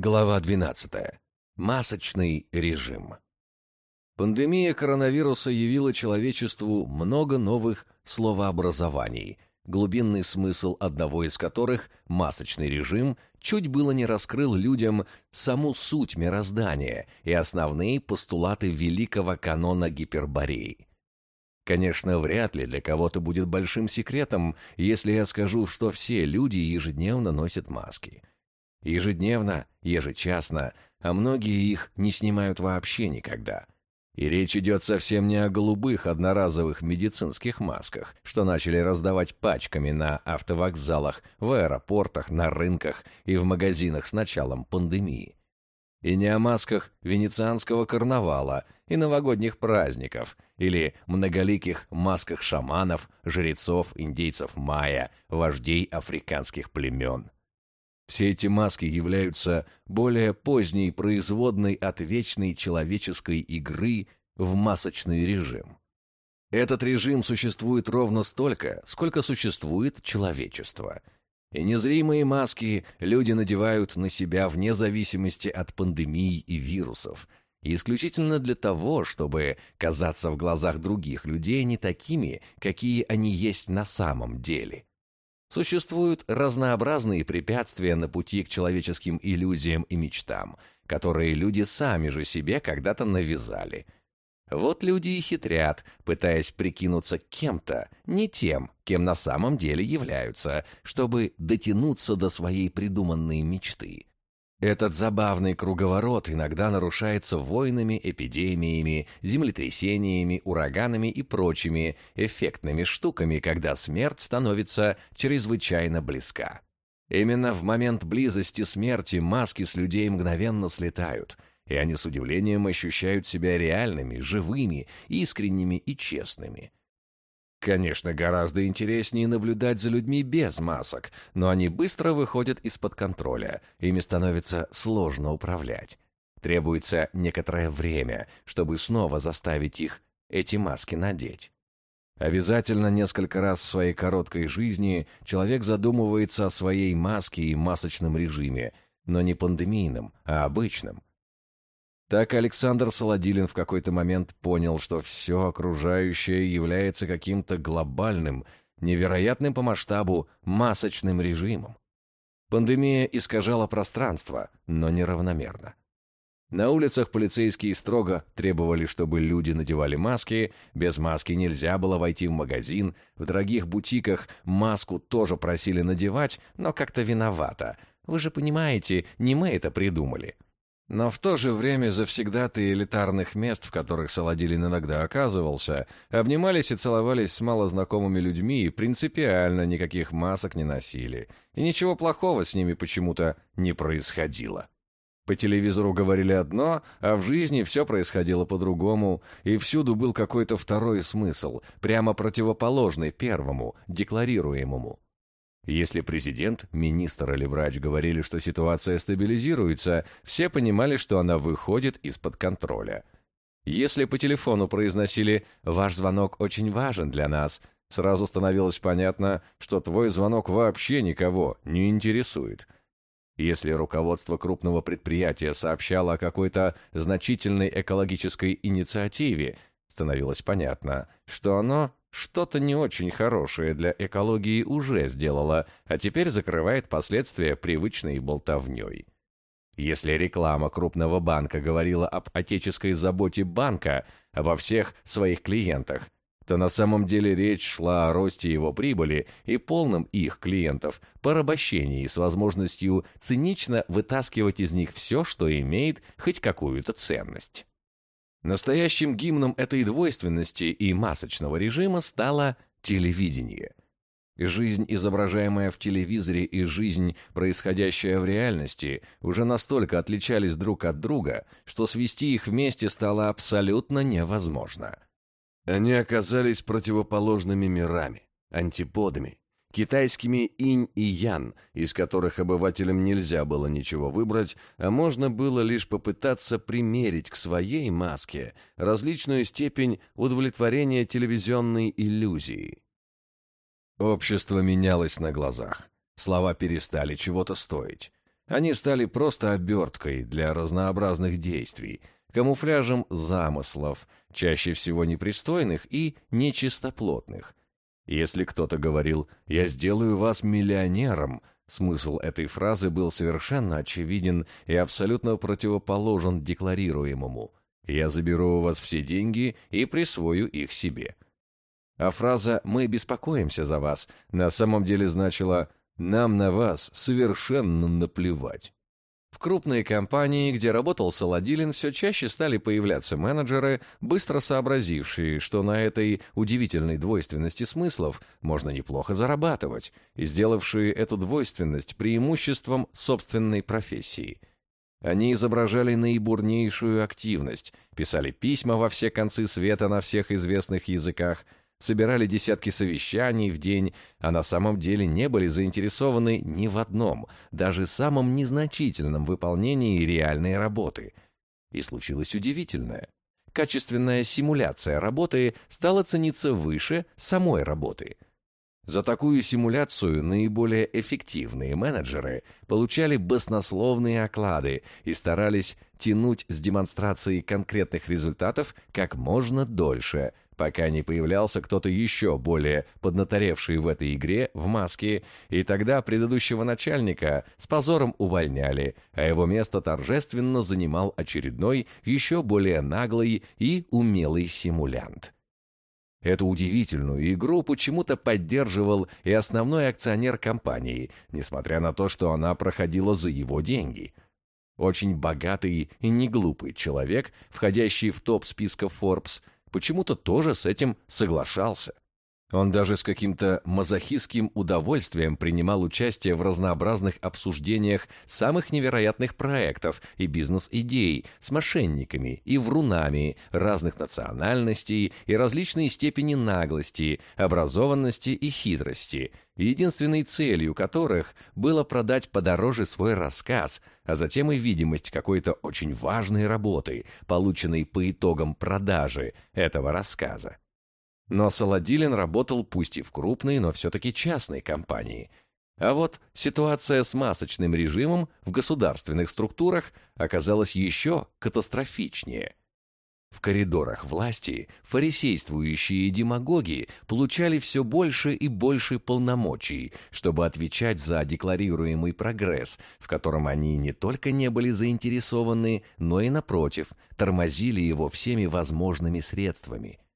Глава 12. Масочный режим. Пандемия коронавируса явила человечеству много новых словообразований, глубинный смысл одного из которых, масочный режим, чуть было не раскрыл людям саму суть мироздания и основные постулаты великого канона Гипербореи. Конечно, вряд ли для кого-то будет большим секретом, если я скажу, что все люди ежедневно носят маски – Ежедневно, ежечасно, а многие их не снимают вообще никогда. И речь идет совсем не о голубых одноразовых медицинских масках, что начали раздавать пачками на автовокзалах, в аэропортах, на рынках и в магазинах с началом пандемии. И не о масках венецианского карнавала и новогодних праздников, или многоликих масках шаманов, жрецов, индейцев майя, вождей африканских племен. Все эти маски являются более поздней производной от вечной человеческой игры в масочный режим. Этот режим существует ровно столько, сколько существует человечество. И незримые маски люди надевают на себя вне зависимости от пандемий и вирусов, и исключительно для того, чтобы казаться в глазах других людей не такими, какие они есть на самом деле. Существуют разнообразные препятствия на пути к человеческим иллюзиям и мечтам, которые люди сами же себе когда-то навязали. Вот люди и хитрят, пытаясь прикинуться кем-то, не тем, кем на самом деле являются, чтобы дотянуться до своей придуманной мечты. Этот забавный круговорот иногда нарушается войнами, эпидемиями, землетрясениями, ураганами и прочими эффектными штуками, когда смерть становится чрезвычайно близка. Именно в момент близости смерти маски с людей мгновенно слетают, и они с удивлением ощущают себя реальными, живыми, искренними и честными – Конечно, гораздо интереснее наблюдать за людьми без масок, но они быстро выходят из-под контроля, ими становится сложно управлять. Требуется некоторое время, чтобы снова заставить их эти маски надеть. Обязательно несколько раз в своей короткой жизни человек задумывается о своей маске и масочном режиме, но не пандемийном, а обычном, так Александр Солодилин в какой-то момент понял, что все окружающее является каким-то глобальным, невероятным по масштабу масочным режимом. Пандемия искажала пространство, но неравномерно. На улицах полицейские строго требовали, чтобы люди надевали маски, без маски нельзя было войти в магазин, в дорогих бутиках маску тоже просили надевать, но как-то виновато. Вы же понимаете, не мы это придумали. Но в то же время завсегдаты элитарных мест, в которых Саладилин иногда оказывался, обнимались и целовались с малознакомыми людьми и принципиально никаких масок не носили. И ничего плохого с ними почему-то не происходило. По телевизору говорили одно, а в жизни все происходило по-другому, и всюду был какой-то второй смысл, прямо противоположный первому, декларируемому. Если президент, министр или врач говорили, что ситуация стабилизируется, все понимали, что она выходит из-под контроля. Если по телефону произносили «Ваш звонок очень важен для нас», сразу становилось понятно, что твой звонок вообще никого не интересует. Если руководство крупного предприятия сообщало о какой-то значительной экологической инициативе, становилось понятно, что оно что-то не очень хорошее для экологии уже сделала, а теперь закрывает последствия привычной болтовней. Если реклама крупного банка говорила об отеческой заботе банка обо всех своих клиентах, то на самом деле речь шла о росте его прибыли и полном их клиентов порабощении с возможностью цинично вытаскивать из них все, что имеет хоть какую-то ценность. Настоящим гимном этой двойственности и масочного режима стало телевидение. Жизнь, изображаемая в телевизоре, и жизнь, происходящая в реальности, уже настолько отличались друг от друга, что свести их вместе стало абсолютно невозможно. Они оказались противоположными мирами, антиподами, китайскими инь и ян, из которых обывателям нельзя было ничего выбрать, а можно было лишь попытаться примерить к своей маске различную степень удовлетворения телевизионной иллюзии. Общество менялось на глазах. Слова перестали чего-то стоить. Они стали просто оберткой для разнообразных действий, камуфляжем замыслов, чаще всего непристойных и нечистоплотных. Если кто-то говорил «я сделаю вас миллионером», смысл этой фразы был совершенно очевиден и абсолютно противоположен декларируемому «я заберу у вас все деньги и присвою их себе». А фраза «мы беспокоимся за вас» на самом деле значила нам на вас совершенно наплевать. В крупные компании, где работал Солодилин, все чаще стали появляться менеджеры, быстро сообразившие, что на этой удивительной двойственности смыслов можно неплохо зарабатывать, и сделавшие эту двойственность преимуществом собственной профессии. Они изображали наибурнейшую активность, писали письма во все концы света на всех известных языках – собирали десятки совещаний в день, а на самом деле не были заинтересованы ни в одном, даже самом незначительном выполнении реальной работы. И случилось удивительное. Качественная симуляция работы стала цениться выше самой работы. За такую симуляцию наиболее эффективные менеджеры получали баснословные оклады и старались тянуть с демонстрацией конкретных результатов как можно дольше – пока не появлялся кто-то еще более поднаторевший в этой игре в маске, и тогда предыдущего начальника с позором увольняли, а его место торжественно занимал очередной, еще более наглый и умелый симулянт. Эту удивительную игру почему-то поддерживал и основной акционер компании, несмотря на то, что она проходила за его деньги – очень богатый и неглупый человек, входящий в топ списка Forbes, почему-то тоже с этим соглашался. Он даже с каким-то мазохистским удовольствием принимал участие в разнообразных обсуждениях самых невероятных проектов и бизнес-идей с мошенниками и врунами разных национальностей и различной степени наглости, образованности и хитрости, единственной целью которых было продать подороже свой рассказ, а затем и видимость какой-то очень важной работы, полученной по итогам продажи этого рассказа. Но Саладилин работал пусть и в крупной, но все-таки частной компании. А вот ситуация с масочным режимом в государственных структурах оказалась еще катастрофичнее. В коридорах власти фарисействующие демагоги получали все больше и больше полномочий, чтобы отвечать за декларируемый прогресс, в котором они не только не были заинтересованы, но и, напротив, тормозили его всеми возможными средствами –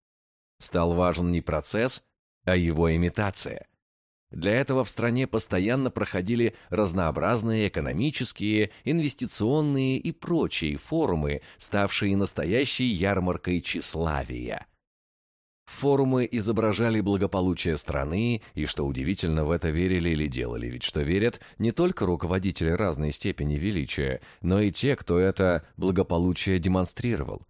Стал важен не процесс, а его имитация. Для этого в стране постоянно проходили разнообразные экономические, инвестиционные и прочие форумы, ставшие настоящей ярмаркой тщеславия. Форумы изображали благополучие страны, и, что удивительно, в это верили или делали, ведь что верят не только руководители разной степени величия, но и те, кто это благополучие демонстрировал.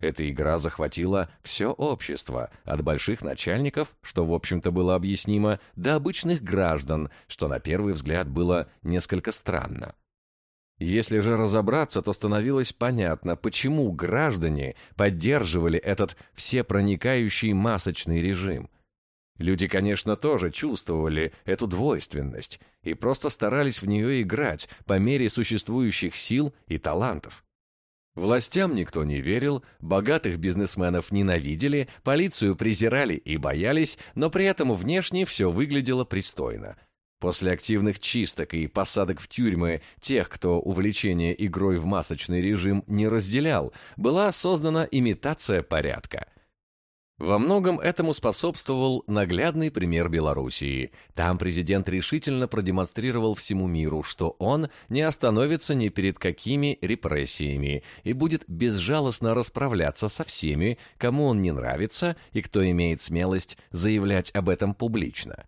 Эта игра захватила все общество, от больших начальников, что, в общем-то, было объяснимо, до обычных граждан, что на первый взгляд было несколько странно. Если же разобраться, то становилось понятно, почему граждане поддерживали этот всепроникающий масочный режим. Люди, конечно, тоже чувствовали эту двойственность и просто старались в нее играть по мере существующих сил и талантов. Властям никто не верил, богатых бизнесменов ненавидели, полицию презирали и боялись, но при этом внешне все выглядело пристойно. После активных чисток и посадок в тюрьмы тех, кто увлечение игрой в масочный режим не разделял, была создана имитация порядка – во многом этому способствовал наглядный пример Белоруссии. Там президент решительно продемонстрировал всему миру, что он не остановится ни перед какими репрессиями и будет безжалостно расправляться со всеми, кому он не нравится и кто имеет смелость заявлять об этом публично.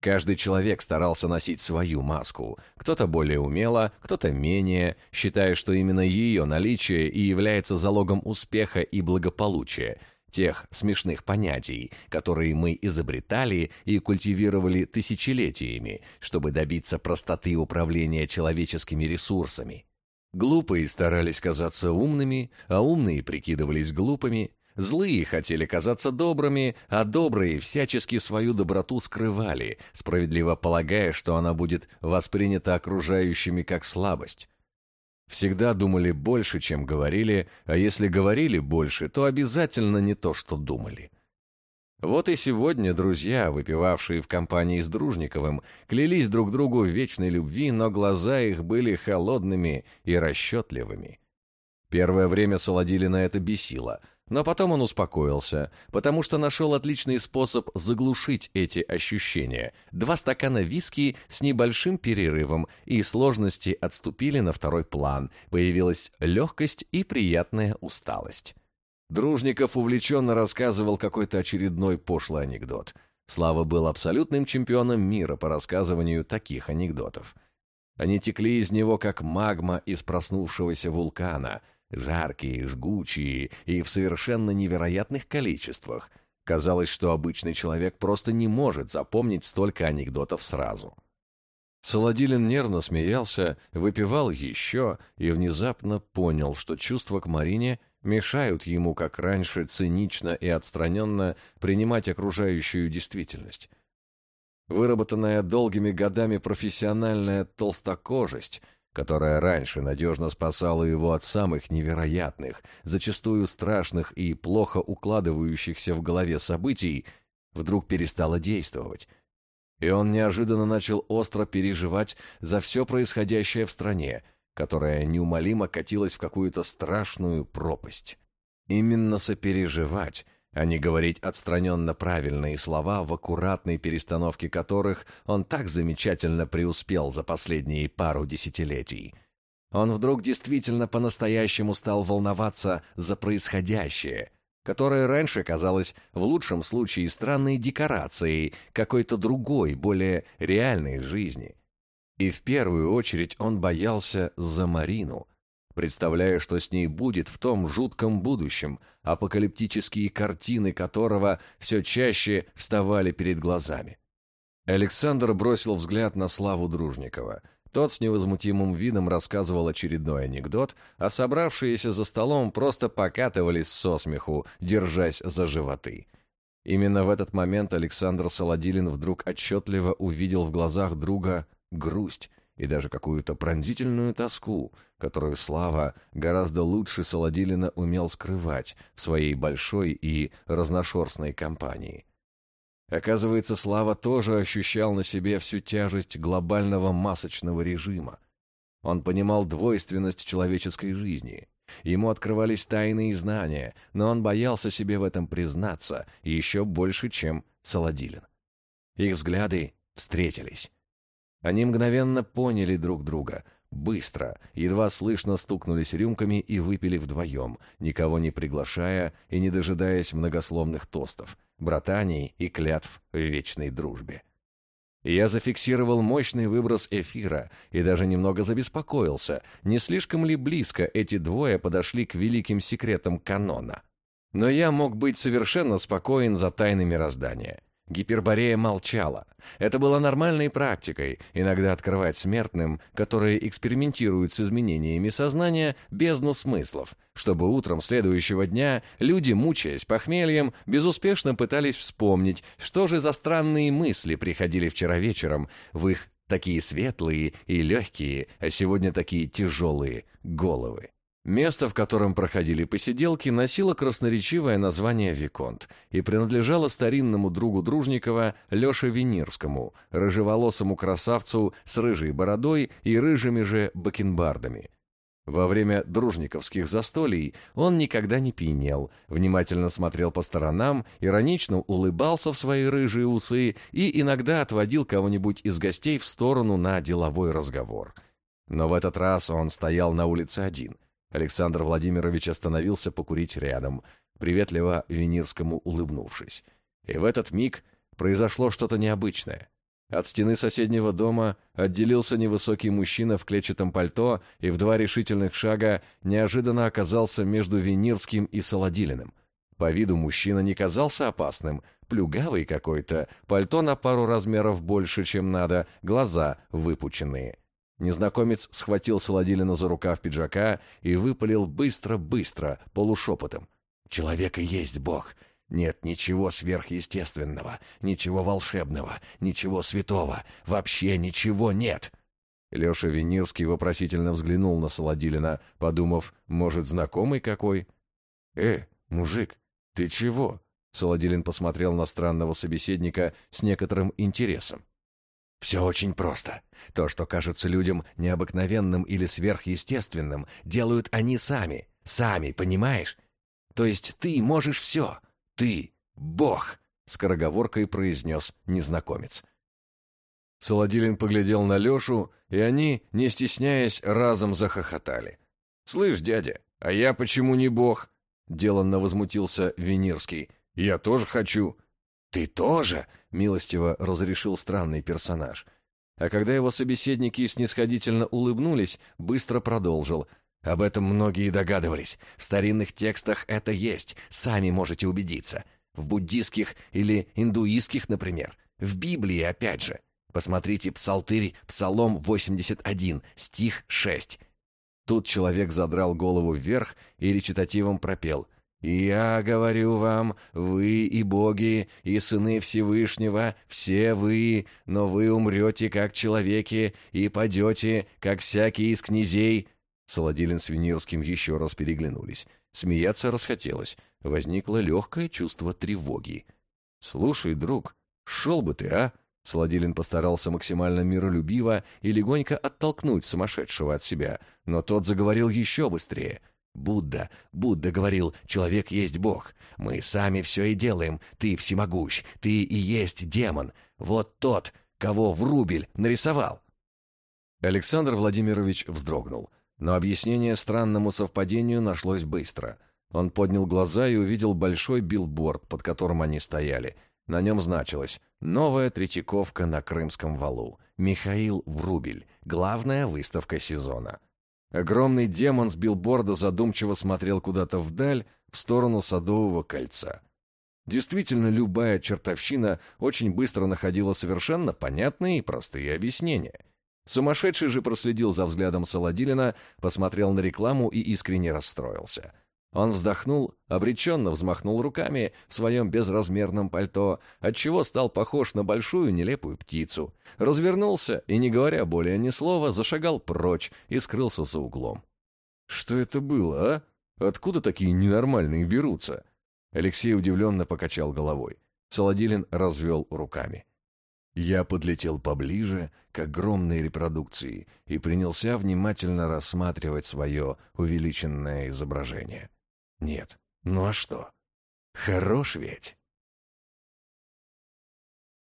Каждый человек старался носить свою маску, кто-то более умело, кто-то менее, считая, что именно ее наличие и является залогом успеха и благополучия – тех смешных понятий, которые мы изобретали и культивировали тысячелетиями, чтобы добиться простоты управления человеческими ресурсами. Глупые старались казаться умными, а умные прикидывались глупыми, Злые хотели казаться добрыми, а добрые всячески свою доброту скрывали, справедливо полагая, что она будет воспринята окружающими как слабость. Всегда думали больше, чем говорили, а если говорили больше, то обязательно не то, что думали. Вот и сегодня друзья, выпивавшие в компании с Дружниковым, клялись друг другу в вечной любви, но глаза их были холодными и расчетливыми. Первое время Солодилина это бесило, но потом он успокоился, потому что нашел отличный способ заглушить эти ощущения. Два стакана виски с небольшим перерывом, и сложности отступили на второй план, появилась легкость и приятная усталость. Дружников увлеченно рассказывал какой-то очередной пошлый анекдот. Слава был абсолютным чемпионом мира по рассказыванию таких анекдотов. Они текли из него, как магма из проснувшегося вулкана — жаркие, жгучие и в совершенно невероятных количествах. Казалось, что обычный человек просто не может запомнить столько анекдотов сразу. Солодилин нервно смеялся, выпивал еще и внезапно понял, что чувства к Марине мешают ему, как раньше, цинично и отстраненно принимать окружающую действительность. Выработанная долгими годами профессиональная толстокожесть — которая раньше надежно спасала его от самых невероятных, зачастую страшных и плохо укладывающихся в голове событий, вдруг перестала действовать. И он неожиданно начал остро переживать за все происходящее в стране, которая неумолимо катилась в какую-то страшную пропасть. Именно сопереживать — а не говорить отстраненно правильные слова, в аккуратной перестановке которых он так замечательно преуспел за последние пару десятилетий. Он вдруг действительно по-настоящему стал волноваться за происходящее, которое раньше казалось в лучшем случае странной декорацией какой-то другой, более реальной жизни. И в первую очередь он боялся за Марину — представляя, что с ней будет в том жутком будущем, апокалиптические картины которого все чаще вставали перед глазами. Александр бросил взгляд на Славу Дружникова. Тот с невозмутимым видом рассказывал очередной анекдот, а собравшиеся за столом просто покатывались со смеху, держась за животы. Именно в этот момент Александр Солодилин вдруг отчетливо увидел в глазах друга грусть, и даже какую-то пронзительную тоску, которую Слава гораздо лучше Солодилина умел скрывать в своей большой и разношерстной компании. Оказывается, Слава тоже ощущал на себе всю тяжесть глобального масочного режима. Он понимал двойственность человеческой жизни. Ему открывались тайные знания, но он боялся себе в этом признаться еще больше, чем Солодилин. Их взгляды встретились. Они мгновенно поняли друг друга. Быстро, едва слышно стукнулись рюмками и выпили вдвоем, никого не приглашая и не дожидаясь многословных тостов, братаний и клятв в вечной дружбе. Я зафиксировал мощный выброс эфира и даже немного забеспокоился, не слишком ли близко эти двое подошли к великим секретам канона. Но я мог быть совершенно спокоен за тайны мироздания. Гиперборея молчала. Это было нормальной практикой, иногда открывать смертным, которые экспериментируют с изменениями сознания, бездну смыслов, чтобы утром следующего дня люди, мучаясь похмельем, безуспешно пытались вспомнить, что же за странные мысли приходили вчера вечером в их такие светлые и легкие, а сегодня такие тяжелые головы. Место, в котором проходили посиделки, носило красноречивое название «Виконт» и принадлежало старинному другу Дружникова Леше Венирскому, рыжеволосому красавцу с рыжей бородой и рыжими же бакенбардами. Во время дружниковских застолий он никогда не пьянел, внимательно смотрел по сторонам, иронично улыбался в свои рыжие усы и иногда отводил кого-нибудь из гостей в сторону на деловой разговор. Но в этот раз он стоял на улице один — Александр Владимирович остановился покурить рядом, приветливо Венирскому улыбнувшись. И в этот миг произошло что-то необычное. От стены соседнего дома отделился невысокий мужчина в клетчатом пальто и в два решительных шага неожиданно оказался между Венирским и Солодилиным. По виду мужчина не казался опасным, плюгавый какой-то, пальто на пару размеров больше, чем надо, глаза выпученные. Незнакомец схватил Солодилина за рукав пиджака и выпалил быстро-быстро, полушепотом. Человек и есть Бог. Нет ничего сверхъестественного, ничего волшебного, ничего святого. Вообще ничего нет!» Леша Венирский вопросительно взглянул на Солодилина, подумав, может, знакомый какой? «Э, мужик, ты чего?» Солодилин посмотрел на странного собеседника с некоторым интересом. «Все очень просто. То, что кажется людям необыкновенным или сверхъестественным, делают они сами. Сами, понимаешь? То есть ты можешь все. Ты — Бог!» — скороговоркой произнес незнакомец. Солодилин поглядел на Лешу, и они, не стесняясь, разом захохотали. «Слышь, дядя, а я почему не бог?» — деланно возмутился Венерский. «Я тоже хочу». «Ты тоже?» — милостиво разрешил странный персонаж. А когда его собеседники снисходительно улыбнулись, быстро продолжил. «Об этом многие догадывались. В старинных текстах это есть, сами можете убедиться. В буддийских или индуистских, например. В Библии, опять же. Посмотрите Псалтырь, Псалом 81, стих 6. Тут человек задрал голову вверх и речитативом пропел «Я говорю вам, вы и боги, и сыны Всевышнего, все вы, но вы умрете, как человеки, и падете, как всякий из князей». Солодилин с Венерским еще раз переглянулись. Смеяться расхотелось. Возникло легкое чувство тревоги. «Слушай, друг, шел бы ты, а?» Солодилин постарался максимально миролюбиво и легонько оттолкнуть сумасшедшего от себя, но тот заговорил еще быстрее. «Будда, Будда говорил, человек есть Бог. Мы сами все и делаем. Ты всемогущ, ты и есть демон. Вот тот, кого Врубель нарисовал». Александр Владимирович вздрогнул, но объяснение странному совпадению нашлось быстро. Он поднял глаза и увидел большой билборд, под которым они стояли — на нем значилось «Новая Третьяковка на Крымском валу. Михаил Врубель. Главная выставка сезона». Огромный демон с билборда задумчиво смотрел куда-то вдаль, в сторону Садового кольца. Действительно, любая чертовщина очень быстро находила совершенно понятные и простые объяснения. Сумасшедший же проследил за взглядом Солодилина, посмотрел на рекламу и искренне расстроился. Он вздохнул, обреченно взмахнул руками в своем безразмерном пальто, отчего стал похож на большую нелепую птицу. Развернулся и, не говоря более ни слова, зашагал прочь и скрылся за углом. «Что это было, а? Откуда такие ненормальные берутся?» Алексей удивленно покачал головой. Солодилин развел руками. Я подлетел поближе к огромной репродукции и принялся внимательно рассматривать свое увеличенное изображение. Нет. Ну а что? Хорош ведь.